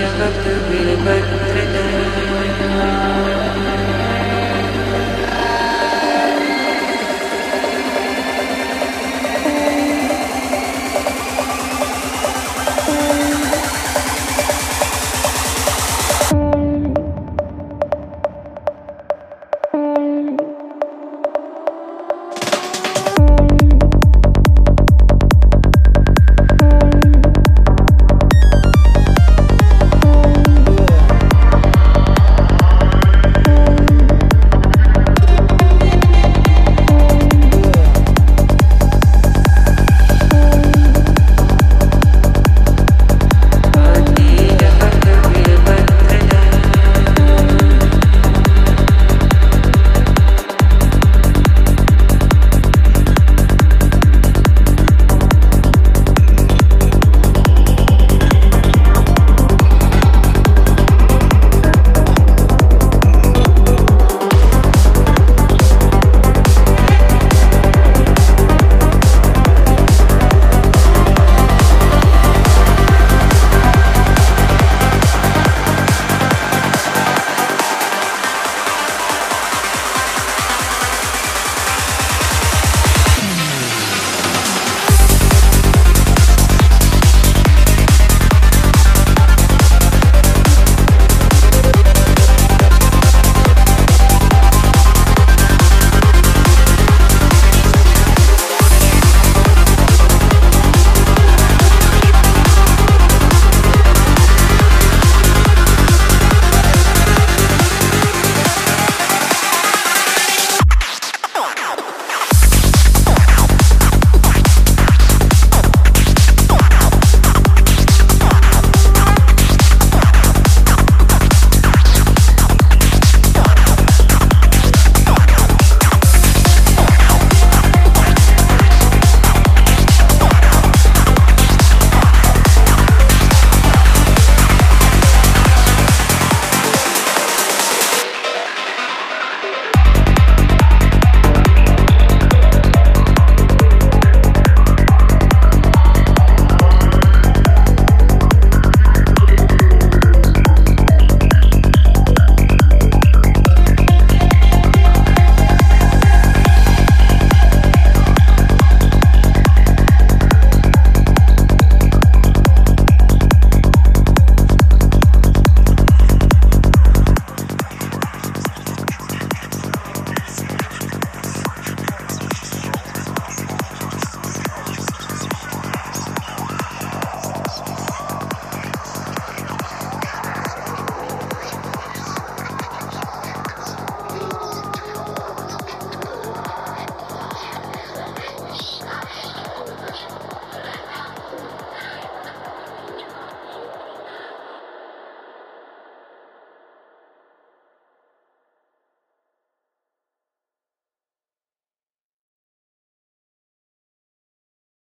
Jagat Vilpat